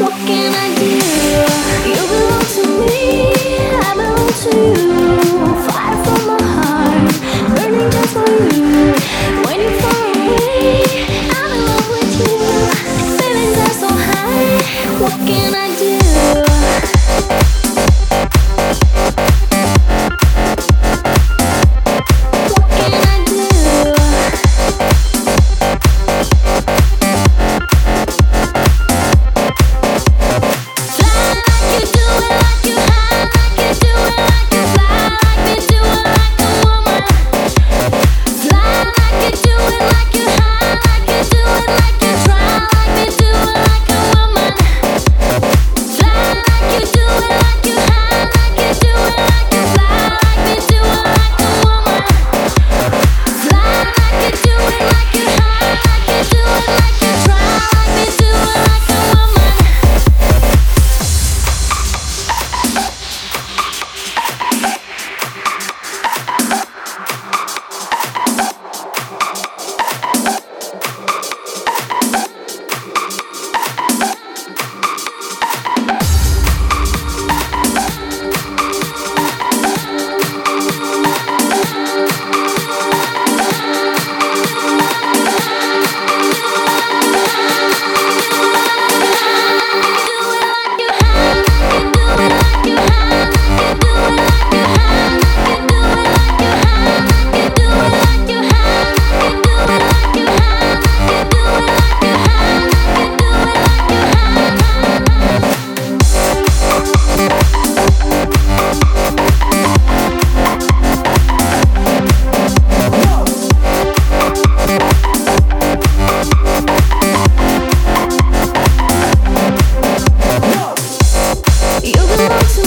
looking You belong to